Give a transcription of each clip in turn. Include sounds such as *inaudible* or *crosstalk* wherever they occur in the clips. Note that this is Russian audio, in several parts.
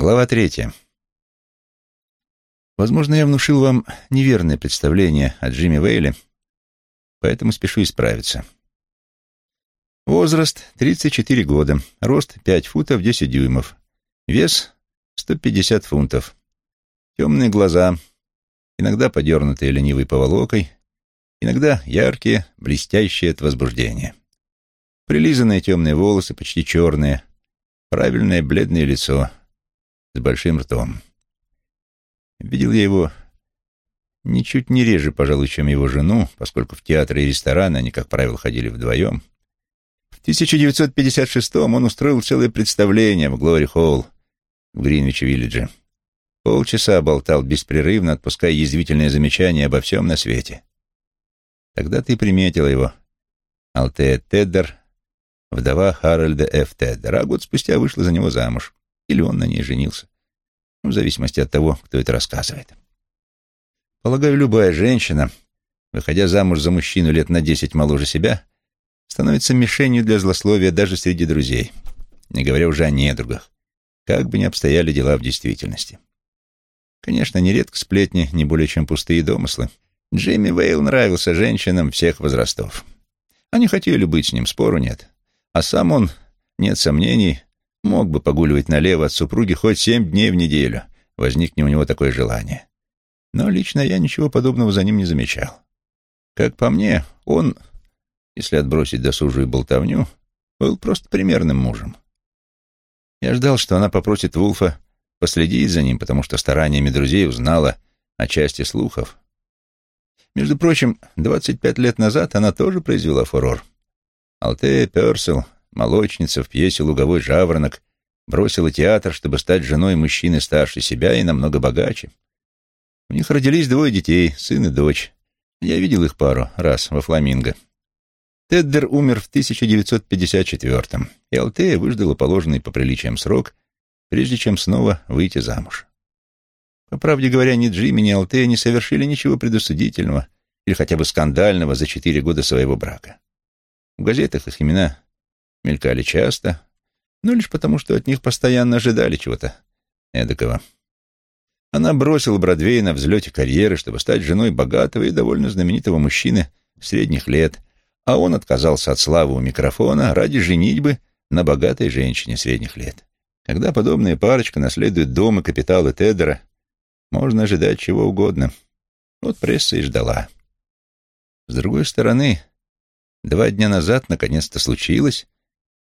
Глава третья. Возможно, я внушил вам неверное представление о Джимми Вейле, поэтому спешу исправиться. Возраст — 34 года, рост — 5 футов 10 дюймов, вес — 150 фунтов, темные глаза, иногда подернутые ленивой поволокой, иногда яркие, блестящие от возбуждения. Прилизанные темные волосы, почти черные, правильное бледное лицо — с большим ртом. Видел я его ничуть не реже, пожалуй, чем его жену, поскольку в театры и рестораны они, как правило, ходили вдвоем. В 1956-м он устроил целое представление в Глори-Холл в Гринвич-Виллидже. Полчаса болтал беспрерывно, отпуская язвительные замечания обо всем на свете. Тогда ты приметила его. Алтея Теддер, вдова Харальда Ф. Теддера, а год спустя вышла за него замуж. Или он на ней женился. В зависимости от того, кто это рассказывает. Полагаю, любая женщина, выходя замуж за мужчину лет на десять моложе себя, становится мишенью для злословия даже среди друзей, не говоря уже о недругах, как бы ни обстояли дела в действительности. Конечно, нередко сплетни не более чем пустые домыслы. Джимми Вейл нравился женщинам всех возрастов. Они хотели быть с ним, спору нет. А сам он, нет сомнений, Мог бы погуливать налево от супруги хоть семь дней в неделю, возникне у него такое желание. Но лично я ничего подобного за ним не замечал. Как по мне, он, если отбросить досужую болтовню, был просто примерным мужем. Я ждал, что она попросит Вулфа последить за ним, потому что стараниями друзей узнала о части слухов. Между прочим, 25 лет назад она тоже произвела фурор. Алтея Персел молочница в пьесе «Луговой жаворонок» бросила театр, чтобы стать женой мужчины старше себя и намного богаче. У них родились двое детей, сын и дочь. Я видел их пару раз во «Фламинго». Теддер умер в 1954-м, и Алтея выждала положенный по приличиям срок, прежде чем снова выйти замуж. По правде говоря, ни Джимми, ни Алтея не совершили ничего предосудительного или хотя бы скандального за четыре года своего брака. В газетах их имена мелькали часто, но лишь потому, что от них постоянно ожидали чего-то эдакого. Она бросила Бродвей на взлете карьеры, чтобы стать женой богатого и довольно знаменитого мужчины средних лет, а он отказался от славы у микрофона ради женитьбы на богатой женщине средних лет. Когда подобная парочка наследует дом и капиталы Тедера, можно ожидать чего угодно. Вот пресса и ждала. С другой стороны, два дня назад наконец-то случилось,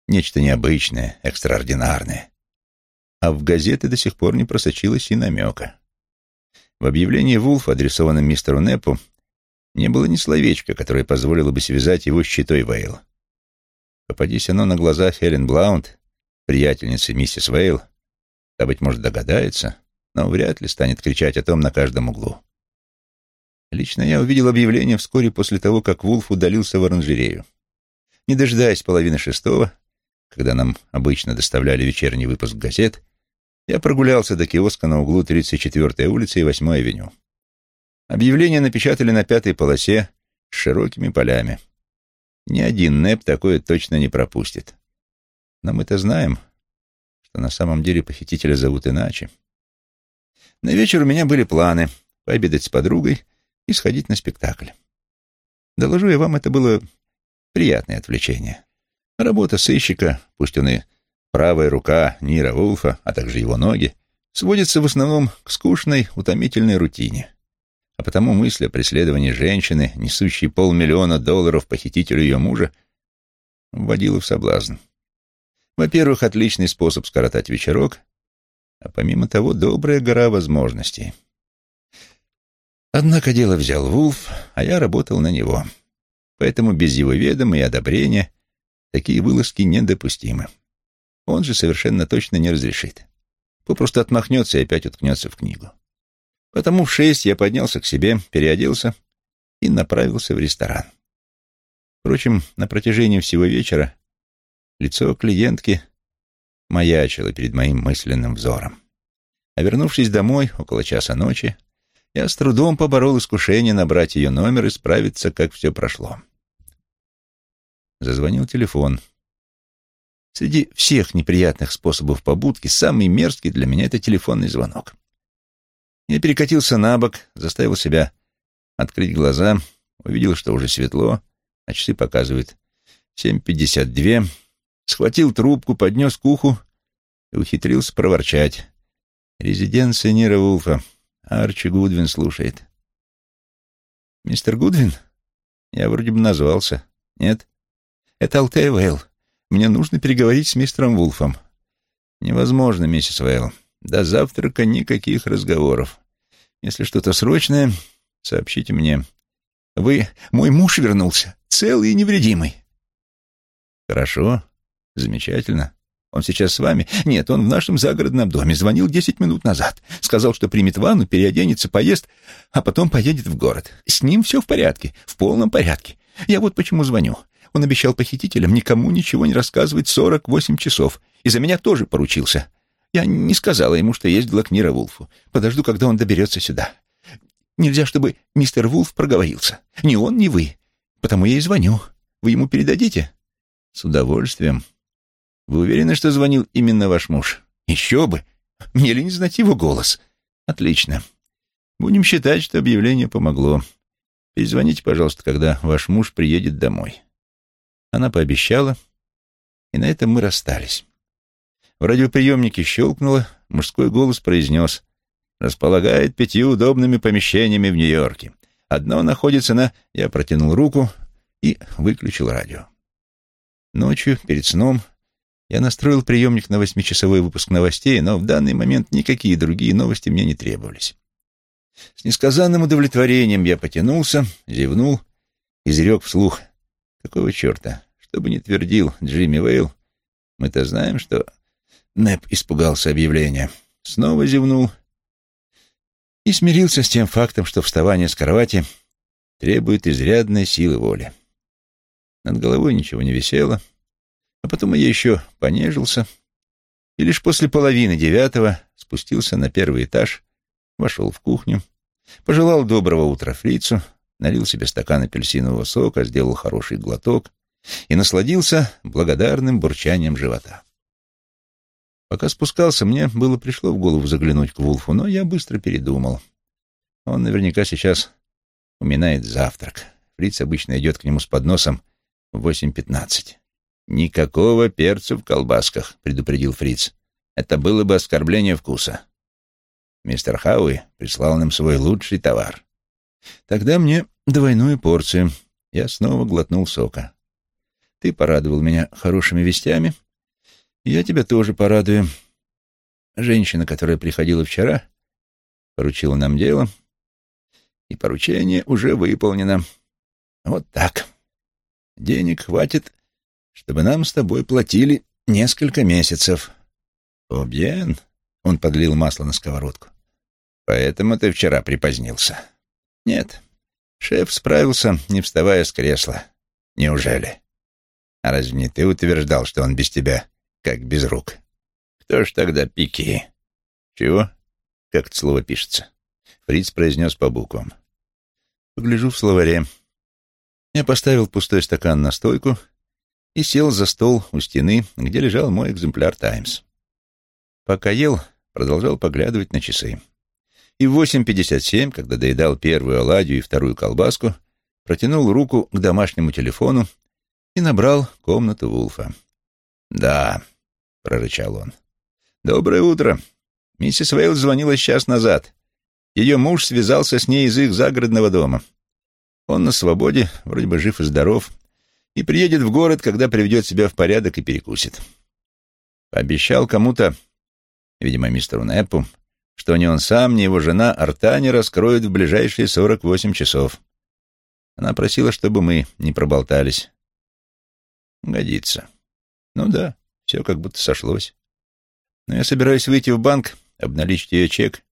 Нечто необычное, экстраординарное. А в газеты до сих пор не просочилось и намека. В объявлении Вулф, адресованном мистеру Неппу, не было ни словечка, которое позволило бы связать его с щитой Вейл. Попадись оно на глаза Хелен Блаунд, приятельницы миссис Вейл, та, быть может, догадается, но вряд ли станет кричать о том на каждом углу. Лично я увидел объявление вскоре после того, как Вулф удалился в оранжерею. Не дожидаясь половины шестого, когда нам обычно доставляли вечерний выпуск газет, я прогулялся до киоска на углу 34-й улицы и 8-й авеню. Объявление напечатали на пятой полосе с широкими полями. Ни один НЭП такое точно не пропустит. Но мы-то знаем, что на самом деле похитителя зовут иначе. На вечер у меня были планы пообедать с подругой и сходить на спектакль. Доложу я вам, это было приятное отвлечение. Работа сыщика, пусть он и правая рука Нира Вулфа, а также его ноги, сводится в основном к скучной, утомительной рутине. А потому мысль о преследовании женщины, несущей полмиллиона долларов похитителю ее мужа, вводила в соблазн. Во-первых, отличный способ скоротать вечерок, а помимо того, добрая гора возможностей. Однако дело взял Вулф, а я работал на него. Поэтому без его ведома и одобрения Такие вылазки недопустимы. Он же совершенно точно не разрешит. Попросту отмахнется и опять уткнется в книгу. Потому в шесть я поднялся к себе, переоделся и направился в ресторан. Впрочем, на протяжении всего вечера лицо клиентки маячило перед моим мысленным взором. А вернувшись домой около часа ночи, я с трудом поборол искушение набрать ее номер и справиться, как все прошло. Зазвонил телефон. Среди всех неприятных способов побудки самый мерзкий для меня — это телефонный звонок. Я перекатился на бок, заставил себя открыть глаза, увидел, что уже светло, а часы показывают 7.52, схватил трубку, поднес к уху и ухитрился проворчать. «Резиденция Нира Вулфа. Арчи Гудвин слушает». «Мистер Гудвин? Я вроде бы назвался. Нет? Это Алтея Вейл. Мне нужно переговорить с мистером Вулфом». «Невозможно, миссис Вейл. До завтрака никаких разговоров. Если что-то срочное, сообщите мне. Вы... Мой муж вернулся, целый и невредимый». «Хорошо. Замечательно. Он сейчас с вами? Нет, он в нашем загородном доме. Звонил десять минут назад. Сказал, что примет ванну, переоденется, поест, а потом поедет в город. С ним все в порядке, в полном порядке. Я вот почему звоню. Он обещал похитителям никому ничего не рассказывать сорок восемь часов. И за меня тоже поручился. Я не сказала ему, что ездила к Нира Вулфу. Подожду, когда он доберется сюда. Нельзя, чтобы мистер Вулф проговорился. Ни он, ни вы. Потому я и звоню. Вы ему передадите? С удовольствием. Вы уверены, что звонил именно ваш муж? Еще бы! Мне ли не знать его голос? Отлично. Будем считать, что объявление помогло. Перезвоните, пожалуйста, когда ваш муж приедет домой. Она пообещала, и на этом мы расстались. В радиоприемнике щелкнуло, мужской голос произнес «Располагает пятью удобными помещениями в Нью-Йорке. Одно находится на...» Я протянул руку и выключил радио. Ночью, перед сном, я настроил приемник на восьмичасовой выпуск новостей, но в данный момент никакие другие новости мне не требовались. С несказанным удовлетворением я потянулся, зевнул, изрек вслух. Какого черта? Что бы ни твердил Джимми Вейл, мы-то знаем, что Нэп испугался объявления. Снова зевнул и смирился с тем фактом, что вставание с кровати требует изрядной силы воли. Над головой ничего не висело, а потом я еще понежился и лишь после половины девятого спустился на первый этаж, вошел в кухню, пожелал доброго утра фрицу, налил себе стакан апельсинового сока, сделал хороший глоток и насладился благодарным бурчанием живота. Пока спускался, мне было пришло в голову заглянуть к Вулфу, но я быстро передумал. Он наверняка сейчас уминает завтрак. Фриц обычно идет к нему с подносом в восемь пятнадцать. «Никакого перца в колбасках», — предупредил Фриц. «Это было бы оскорбление вкуса». Мистер Хауи прислал нам свой лучший товар. Тогда мне двойную порцию. Я снова глотнул сока. Ты порадовал меня хорошими вестями. Я тебя тоже порадую. Женщина, которая приходила вчера, поручила нам дело, и поручение уже выполнено. Вот так. Денег хватит чтобы нам с тобой платили несколько месяцев. Обьен, он подлил масло на сковородку. Поэтому ты вчера припозднился. Нет, шеф справился, не вставая с кресла. Неужели? А разве не ты утверждал, что он без тебя, как без рук? Кто ж тогда пики? Чего? Как это слово пишется? Фриц произнес по буквам. Погляжу в словаре. Я поставил пустой стакан на стойку и сел за стол у стены, где лежал мой экземпляр «Таймс». Пока ел, продолжал поглядывать на часы. И в 8.57, когда доедал первую оладью и вторую колбаску, протянул руку к домашнему телефону и набрал комнату Вулфа. «Да», — прорычал он. «Доброе утро. Миссис Вейл звонила час назад. Ее муж связался с ней из их загородного дома. Он на свободе, вроде бы жив и здоров, и приедет в город, когда приведет себя в порядок и перекусит. Пообещал кому-то, видимо, мистеру Неппу, что ни он сам, ни его жена Арта не раскроют в ближайшие сорок восемь часов. Она просила, чтобы мы не проболтались. Годится. Ну да, все как будто сошлось. Но я собираюсь выйти в банк, обналичить ее чек,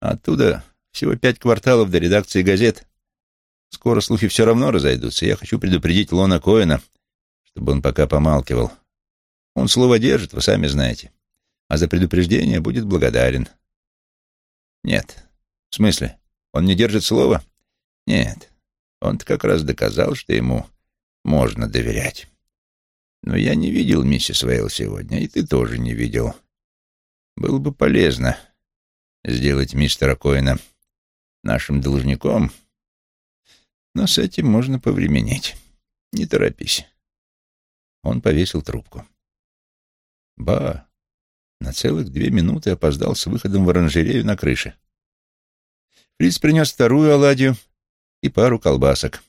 оттуда всего пять кварталов до редакции газет. Скоро слухи все равно разойдутся. Я хочу предупредить Лона Коэна, чтобы он пока помалкивал. Он слово держит, вы сами знаете. А за предупреждение будет благодарен. Нет. В смысле? Он не держит слова? Нет. Он-то как раз доказал, что ему можно доверять. Но я не видел миссис Вейл сегодня, и ты тоже не видел. Было бы полезно сделать мистера Коэна нашим должником, но с этим можно повременить. Не торопись. Он повесил трубку. Ба, на целых две минуты опоздал с выходом в оранжерею на крыше. Фриц принес вторую оладью и пару колбасок.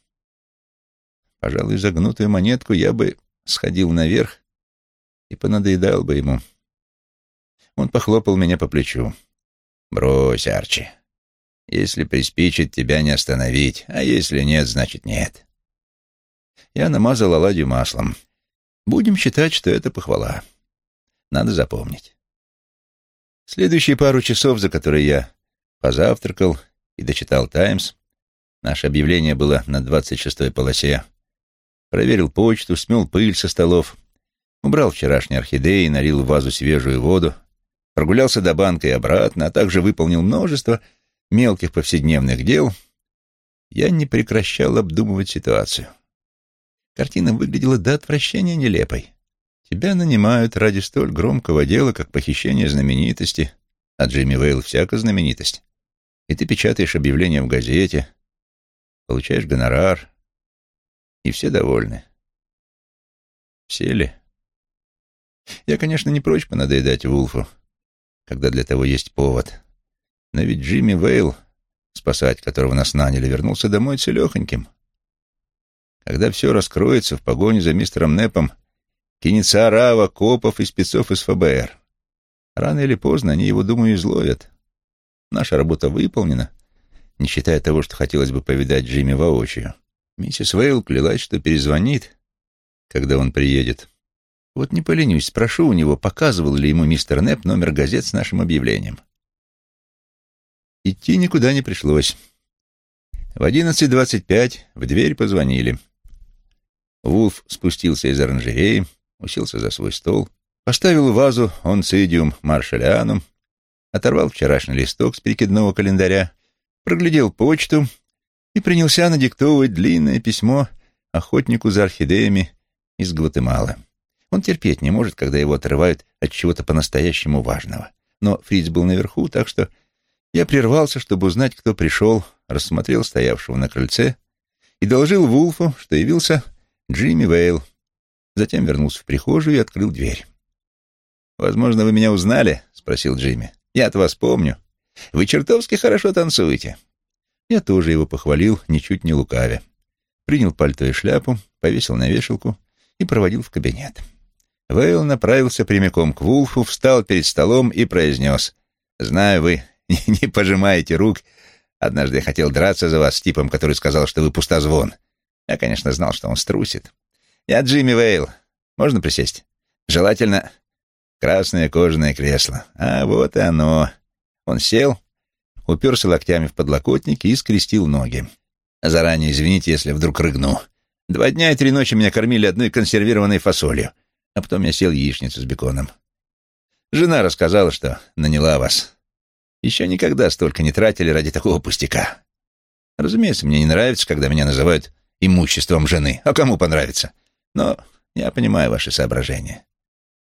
Пожалуй, загнутую монетку я бы сходил наверх и понадоедал бы ему. Он похлопал меня по плечу. «Брось, Арчи. Если приспичит, тебя не остановить, а если нет, значит нет». Я намазал оладью маслом. Будем считать, что это похвала. Надо запомнить. Следующие пару часов, за которые я позавтракал и дочитал «Таймс», наше объявление было на двадцать шестой полосе, проверил почту, смел пыль со столов, убрал вчерашние орхидеи, налил в вазу свежую воду, прогулялся до банка и обратно, а также выполнил множество мелких повседневных дел, я не прекращал обдумывать ситуацию. Картина выглядела до отвращения нелепой. Тебя нанимают ради столь громкого дела, как похищение знаменитости, а Джимми Вейл всяко знаменитость. И ты печатаешь объявление в газете, получаешь гонорар, и все довольны. Все ли? Я, конечно, не прочь понадоедать Вулфу, когда для того есть повод. Но ведь Джимми Вейл, спасать которого нас наняли, вернулся домой целехоньким. Когда все раскроется в погоне за мистером Непом, кинется орава копов и спецов из ФБР. Рано или поздно они его, думаю, изловят. Наша работа выполнена, не считая того, что хотелось бы повидать Джимми воочию. Миссис Вейл клялась, что перезвонит, когда он приедет. Вот не поленюсь, спрошу у него, показывал ли ему мистер Непп номер газет с нашим объявлением. Идти никуда не пришлось. В одиннадцать двадцать пять в дверь позвонили. Вулф спустился из оранжереи, уселся за свой стол, поставил вазу онцидиум маршалианум, оторвал вчерашний листок с перекидного календаря, проглядел почту и принялся надиктовывать длинное письмо охотнику за орхидеями из Гватемалы. Он терпеть не может, когда его отрывают от чего-то по-настоящему важного. Но Фриц был наверху, так что я прервался, чтобы узнать, кто пришел, рассмотрел стоявшего на крыльце и доложил Вулфу, что явился Джимми Вейл. Затем вернулся в прихожую и открыл дверь. «Возможно, вы меня узнали?» — спросил Джимми. «Я от вас помню. Вы чертовски хорошо танцуете». Я тоже его похвалил, ничуть не лукавя. Принял пальто и шляпу, повесил на вешалку и проводил в кабинет. Вейл направился прямиком к Вулфу, встал перед столом и произнес. «Знаю, вы *laughs* не пожимаете рук. Однажды я хотел драться за вас с типом, который сказал, что вы пустозвон. Я, конечно, знал, что он струсит. Я Джимми Вейл. Можно присесть? Желательно красное кожаное кресло. А вот и оно. Он сел, уперся локтями в подлокотники и скрестил ноги. Заранее извините, если вдруг рыгну. Два дня и три ночи меня кормили одной консервированной фасолью, а потом я сел яичницу с беконом. Жена рассказала, что наняла вас. Еще никогда столько не тратили ради такого пустяка. Разумеется, мне не нравится, когда меня называют имуществом жены. А кому понравится? Но я понимаю ваши соображения.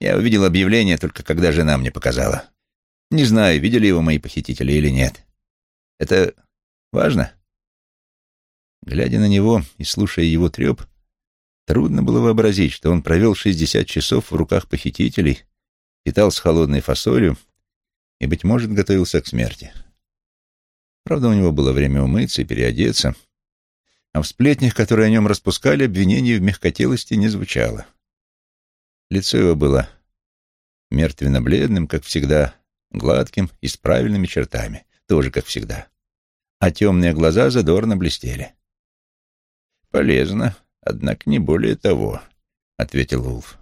Я увидел объявление только когда жена мне показала. Не знаю, видели его мои похитители или нет. Это важно? Глядя на него и слушая его треп, трудно было вообразить, что он провел шестьдесят часов в руках похитителей, питал с холодной фасолью и, быть может, готовился к смерти. Правда, у него было время умыться и переодеться, а в сплетнях, которые о нем распускали, обвинений в мягкотелости не звучало. Лицо его было мертвенно-бледным, как всегда, гладким и с правильными чертами, тоже как всегда. А темные глаза задорно блестели. «Полезно, однако не более того», — ответил Вулф.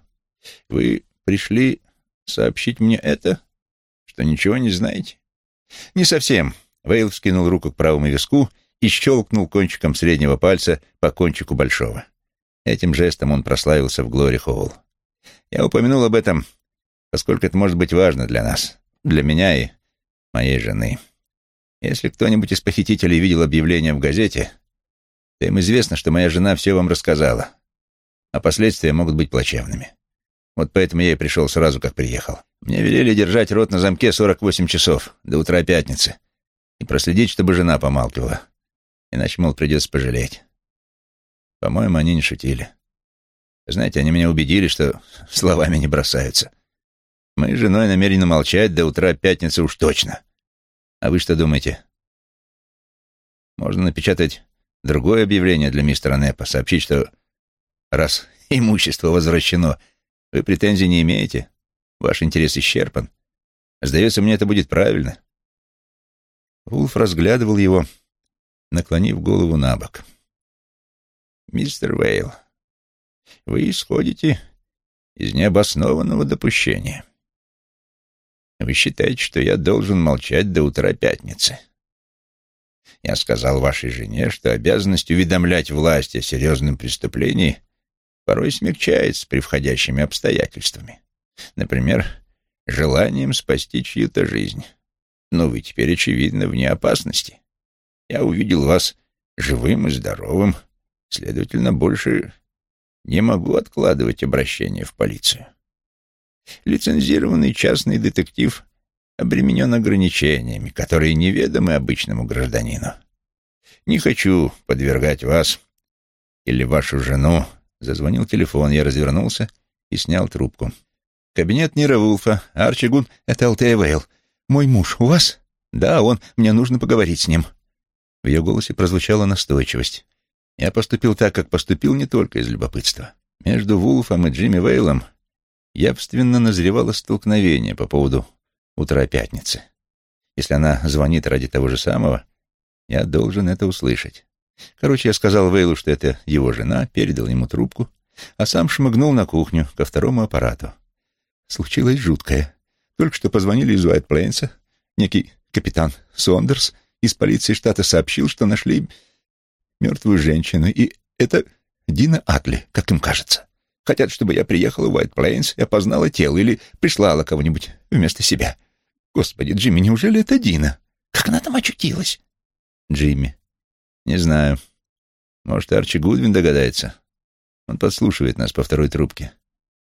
«Вы пришли сообщить мне это, что ничего не знаете?» «Не совсем», — Вейл вскинул руку к правому виску — и щелкнул кончиком среднего пальца по кончику большого. Этим жестом он прославился в Глори Холл. Я упомянул об этом, поскольку это может быть важно для нас, для меня и моей жены. Если кто-нибудь из похитителей видел объявление в газете, то им известно, что моя жена все вам рассказала. а последствия могут быть плачевными. Вот поэтому я и пришел сразу, как приехал. Мне велели держать рот на замке 48 часов, до утра пятницы, и проследить, чтобы жена помалкивала. Иначе, мол, придется пожалеть. По-моему, они не шутили. Знаете, они меня убедили, что *laughs* словами не бросаются. Мы с женой намерены молчать до утра пятницы уж точно. А вы что думаете? Можно напечатать другое объявление для мистера Неппа, сообщить, что раз *laughs* имущество возвращено, вы претензий не имеете, ваш интерес исчерпан. Сдается мне, это будет правильно. Вулф разглядывал его, наклонив голову на бок. «Мистер Вейл, вы исходите из необоснованного допущения. Вы считаете, что я должен молчать до утра пятницы. Я сказал вашей жене, что обязанность уведомлять власть о серьезном преступлении порой смягчается при входящими обстоятельствами. Например, желанием спасти чью-то жизнь. Но вы теперь, очевидно, вне опасности. Я увидел вас живым и здоровым, следовательно, больше не могу откладывать обращение в полицию. Лицензированный частный детектив обременен ограничениями, которые неведомы обычному гражданину. Не хочу подвергать вас или вашу жену. Зазвонил телефон, я развернулся и снял трубку. Кабинет Нира Вулфа, Арчи Гун, это Вейл. Мой муж у вас? Да, он, мне нужно поговорить с ним. В ее голосе прозвучала настойчивость. Я поступил так, как поступил не только из любопытства. Между Вулфом и Джимми Вейлом явственно назревало столкновение по поводу утра пятницы. Если она звонит ради того же самого, я должен это услышать. Короче, я сказал Вейлу, что это его жена, передал ему трубку, а сам шмыгнул на кухню ко второму аппарату. Случилось жуткое. Только что позвонили из Уайт Плейнса. Некий капитан Сондерс из полиции штата сообщил, что нашли мертвую женщину, и это Дина Атли, как им кажется. Хотят, чтобы я приехала в Уайт Плейнс и опознала тело или прислала кого-нибудь вместо себя. Господи, Джимми, неужели это Дина? Как она там очутилась? Джимми. Не знаю. Может, Арчи Гудвин догадается. Он подслушивает нас по второй трубке.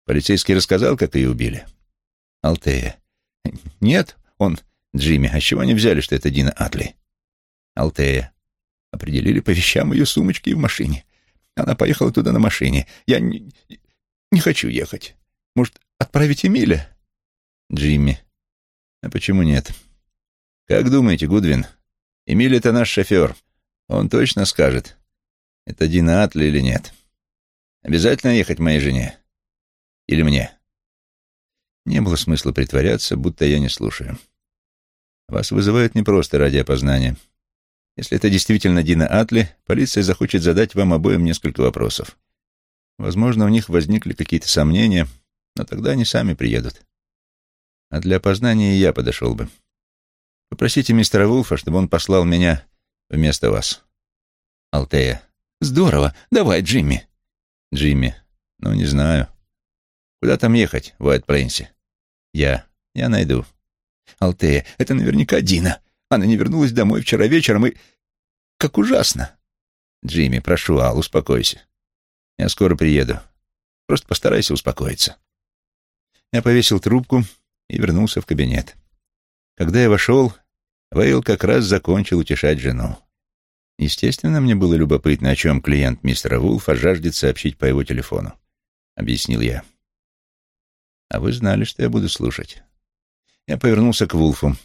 Полицейский рассказал, как ее убили? Алтея. Нет, он... Джимми, а чего они взяли, что это Дина Атли? Алтея. Определили по вещам ее сумочки и в машине. Она поехала туда на машине. Я не, не хочу ехать. Может, отправить Эмиля? Джимми. А почему нет? Как думаете, Гудвин? Эмиль — это наш шофер. Он точно скажет, это Дина Атли или нет. Обязательно ехать моей жене? Или мне? Не было смысла притворяться, будто я не слушаю. Вас вызывают не просто ради опознания. Если это действительно Дина Атли, полиция захочет задать вам обоим несколько вопросов. Возможно, у них возникли какие-то сомнения, но тогда они сами приедут. А для опознания я подошел бы. Попросите мистера Вулфа, чтобы он послал меня вместо вас. Алтея. Здорово. Давай, Джимми. Джимми. Ну, не знаю. Куда там ехать в Уайт-Плейнсе? Я. Я найду. Алтея. Это наверняка Дина. Она не вернулась домой вчера вечером и... Как ужасно. Джимми, прошу, Ал, успокойся. Я скоро приеду. Просто постарайся успокоиться. Я повесил трубку и вернулся в кабинет. Когда я вошел, Вейл как раз закончил утешать жену. Естественно, мне было любопытно, о чем клиент мистера Вулфа жаждет сообщить по его телефону. Объяснил я. А вы знали, что я буду слушать. Я повернулся к Вулфу.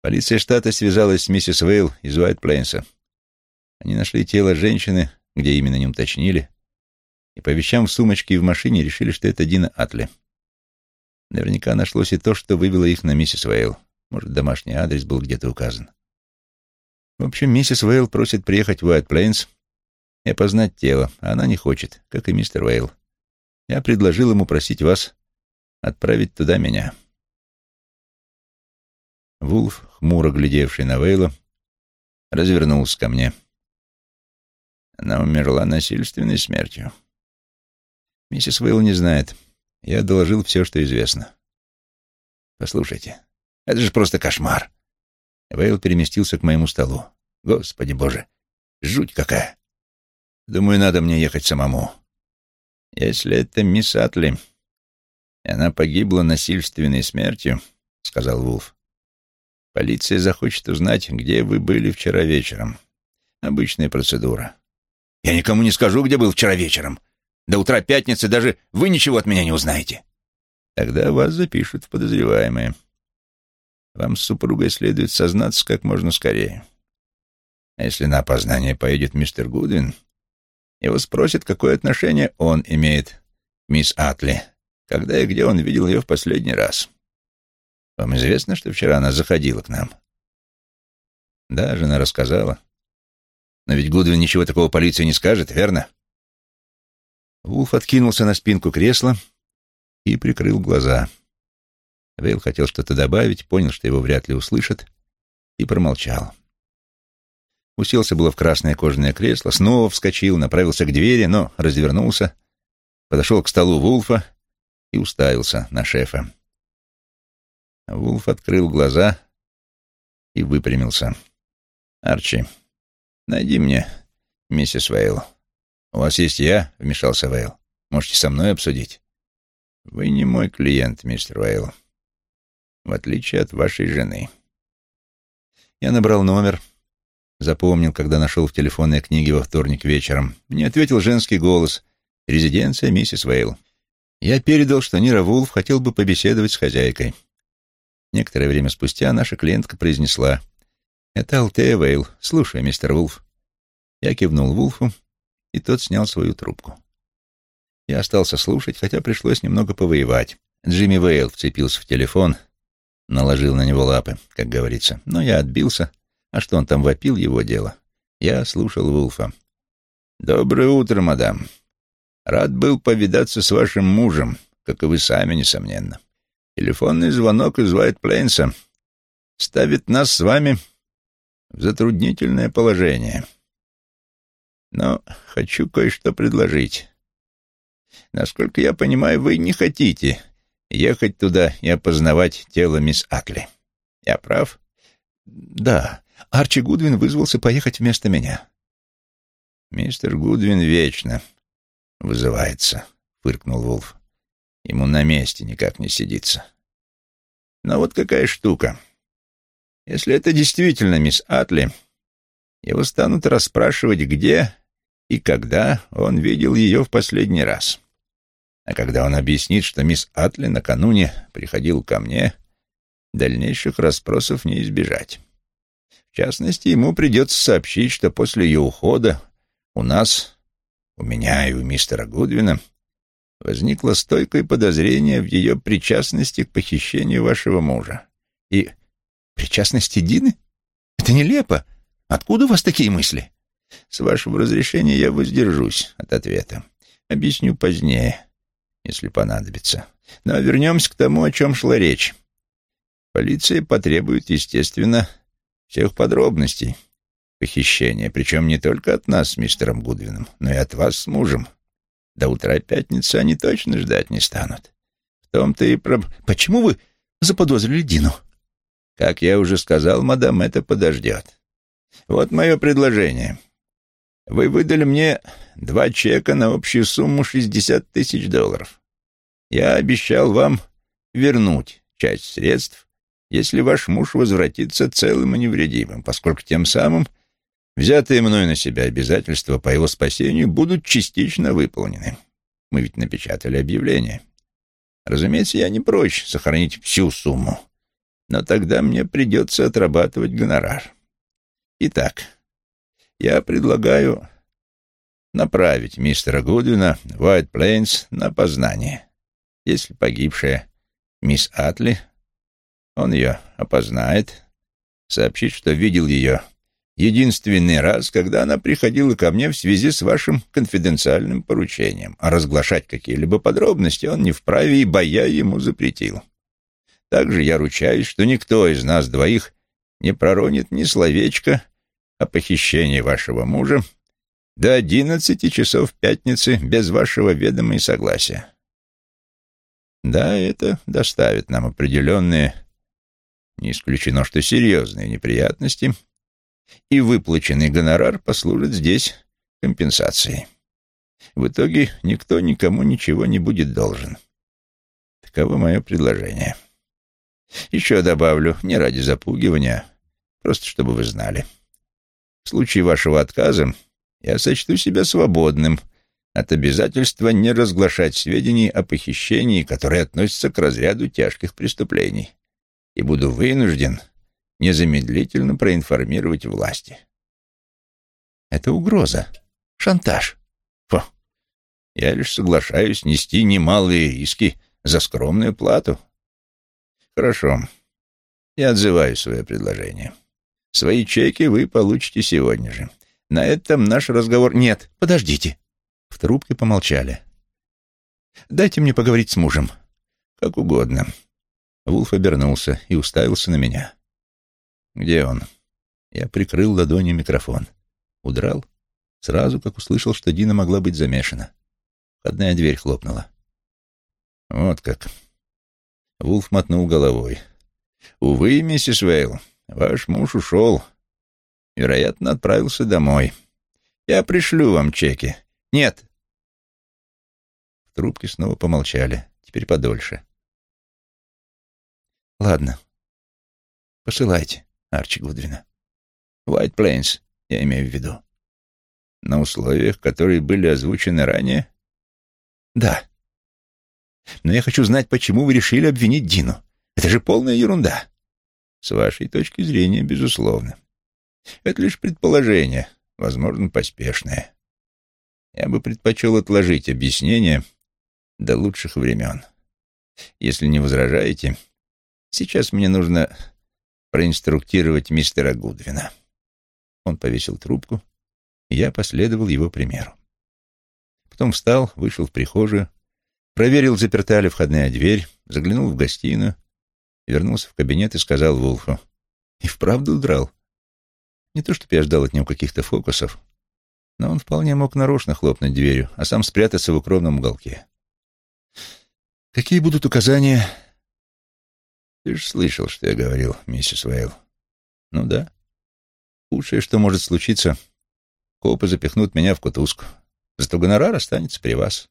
Полиция штата связалась с миссис Вейл из Уайт Плейнса. Они нашли тело женщины, где именно не уточнили, и по вещам в сумочке и в машине решили, что это Дина Атли. Наверняка нашлось и то, что вывело их на миссис Вейл. Может, домашний адрес был где-то указан. В общем, миссис Вейл просит приехать в Уайт Плейнс и опознать тело, а она не хочет, как и мистер Вейл. Я предложил ему просить вас отправить туда меня. Вулф, хмуро глядевший на Вейла, развернулся ко мне. Она умерла насильственной смертью. Миссис Вейл не знает. Я доложил все, что известно. Послушайте, это же просто кошмар. Вейл переместился к моему столу. Господи боже, жуть какая. Думаю, надо мне ехать самому. «Если это мисс Атли, и она погибла насильственной смертью», — сказал Вулф, — «полиция захочет узнать, где вы были вчера вечером. Обычная процедура». «Я никому не скажу, где был вчера вечером. До утра пятницы даже вы ничего от меня не узнаете». «Тогда вас запишут в подозреваемые. Вам с супругой следует сознаться как можно скорее. А если на опознание поедет мистер Гудвин, его спросят, какое отношение он имеет к мисс Атли, когда и где он видел ее в последний раз. Вам известно, что вчера она заходила к нам? Да, жена рассказала. Но ведь Гудвин ничего такого полиции не скажет, верно? Вулф откинулся на спинку кресла и прикрыл глаза. Вейл хотел что-то добавить, понял, что его вряд ли услышат, и промолчал. Уселся было в красное кожаное кресло, снова вскочил, направился к двери, но развернулся, подошел к столу Вулфа и уставился на шефа. Вулф открыл глаза и выпрямился. «Арчи, найди мне миссис Вейл». «У вас есть я?» — вмешался Вейл. «Можете со мной обсудить?» «Вы не мой клиент, мистер Вейл, в отличие от вашей жены». Я набрал номер, Запомнил, когда нашел в телефонной книге во вторник вечером. Мне ответил женский голос. «Резиденция миссис Вейл». Я передал, что Нира Вулф хотел бы побеседовать с хозяйкой. Некоторое время спустя наша клиентка произнесла. «Это Алтея Вейл. Слушай, мистер Вулф». Я кивнул Вулфу, и тот снял свою трубку. Я остался слушать, хотя пришлось немного повоевать. Джимми Вейл вцепился в телефон, наложил на него лапы, как говорится. Но я отбился — а что он там вопил, его дело. Я слушал Вулфа. «Доброе утро, мадам. Рад был повидаться с вашим мужем, как и вы сами, несомненно. Телефонный звонок из Уайт Плейнса ставит нас с вами в затруднительное положение. Но хочу кое-что предложить. Насколько я понимаю, вы не хотите ехать туда и опознавать тело мисс Атли. Я прав? Да, Арчи Гудвин вызвался поехать вместо меня. «Мистер Гудвин вечно вызывается», — фыркнул Вулф. «Ему на месте никак не сидится. Но вот какая штука. Если это действительно мисс Атли, его станут расспрашивать, где и когда он видел ее в последний раз. А когда он объяснит, что мисс Атли накануне приходил ко мне, дальнейших расспросов не избежать». В частности, ему придется сообщить, что после ее ухода у нас, у меня и у мистера Гудвина, возникло стойкое подозрение в ее причастности к похищению вашего мужа. И причастности Дины? Это нелепо. Откуда у вас такие мысли? С вашего разрешения я воздержусь от ответа. Объясню позднее, если понадобится. Но вернемся к тому, о чем шла речь. Полиция потребует, естественно, всех подробностей похищения, причем не только от нас с мистером Гудвином, но и от вас с мужем. До утра пятницы они точно ждать не станут. В том-то и про... Почему вы заподозрили Дину? Как я уже сказал, мадам, это подождет. Вот мое предложение. Вы выдали мне два чека на общую сумму 60 тысяч долларов. Я обещал вам вернуть часть средств, если ваш муж возвратится целым и невредимым, поскольку тем самым взятые мной на себя обязательства по его спасению будут частично выполнены. Мы ведь напечатали объявление. Разумеется, я не прочь сохранить всю сумму, но тогда мне придется отрабатывать гонорар. Итак, я предлагаю направить мистера Гудвина в Уайт Плейнс на познание. Если погибшая мисс Атли он ее опознает, сообщит, что видел ее единственный раз, когда она приходила ко мне в связи с вашим конфиденциальным поручением, а разглашать какие-либо подробности он не вправе, ибо я ему запретил. Также я ручаюсь, что никто из нас двоих не проронит ни словечка о похищении вашего мужа до одиннадцати часов пятницы без вашего ведома и согласия. Да, это доставит нам определенные не исключено, что серьезные неприятности, и выплаченный гонорар послужит здесь компенсацией. В итоге никто никому ничего не будет должен. Таково мое предложение. Еще добавлю, не ради запугивания, просто чтобы вы знали. В случае вашего отказа я сочту себя свободным от обязательства не разглашать сведений о похищении, которые относятся к разряду тяжких преступлений, и буду вынужден незамедлительно проинформировать власти. Это угроза, шантаж. Фу. Я лишь соглашаюсь нести немалые риски за скромную плату. Хорошо. Я отзываю свое предложение. Свои чеки вы получите сегодня же. На этом наш разговор... Нет, подождите. В трубке помолчали. Дайте мне поговорить с мужем. Как угодно. Вулф обернулся и уставился на меня. Где он? Я прикрыл ладонью микрофон. Удрал? Сразу, как услышал, что Дина могла быть замешана. Входная дверь хлопнула. Вот как. Вулф мотнул головой. Увы, миссис Вейл, ваш муж ушел. Вероятно, отправился домой. Я пришлю вам чеки. Нет. В трубке снова помолчали. Теперь подольше. Ладно. Посылайте, Арчи Гудвина. White Plains, я имею в виду. На условиях, которые были озвучены ранее? Да. Но я хочу знать, почему вы решили обвинить Дину. Это же полная ерунда. С вашей точки зрения, безусловно. Это лишь предположение, возможно, поспешное. Я бы предпочел отложить объяснение до лучших времен. Если не возражаете, сейчас мне нужно проинструктировать мистера Гудвина. Он повесил трубку, и я последовал его примеру. Потом встал, вышел в прихожую, проверил, заперта ли входная дверь, заглянул в гостиную, вернулся в кабинет и сказал Вулфу. И вправду удрал. Не то, чтобы я ждал от него каких-то фокусов, но он вполне мог нарочно хлопнуть дверью, а сам спрятаться в укромном уголке. «Какие будут указания?» «Ты же слышал, что я говорил, миссис Уэйл». «Ну да. Худшее, что может случиться, копы запихнут меня в кутузку. Зато гонорар останется при вас.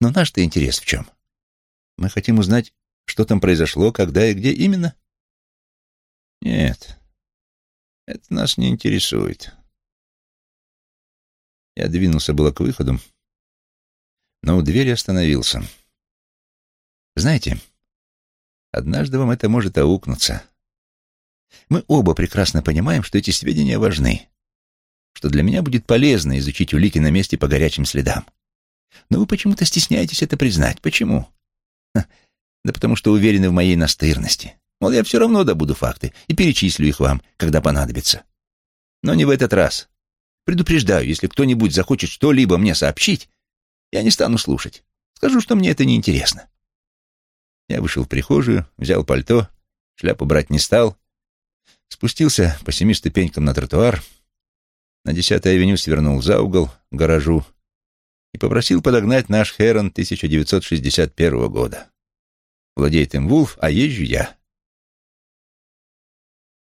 Но наш-то интерес в чем? Мы хотим узнать, что там произошло, когда и где именно? Нет, это нас не интересует. Я двинулся было к выходу, но у двери остановился. Знаете, однажды вам это может аукнуться. Мы оба прекрасно понимаем, что эти сведения важны, что для меня будет полезно изучить улики на месте по горячим следам. Но вы почему-то стесняетесь это признать. Почему? Ха, да потому что уверены в моей настырности. Мол, я все равно добуду факты и перечислю их вам, когда понадобится. Но не в этот раз. Предупреждаю, если кто-нибудь захочет что-либо мне сообщить, я не стану слушать. Скажу, что мне это неинтересно. Я вышел в прихожую, взял пальто, шляпу брать не стал, спустился по семи ступенькам на тротуар, на 10-й авеню свернул за угол к гаражу и попросил подогнать наш Херон 1961 года. Владеет им Вулф, а езжу я.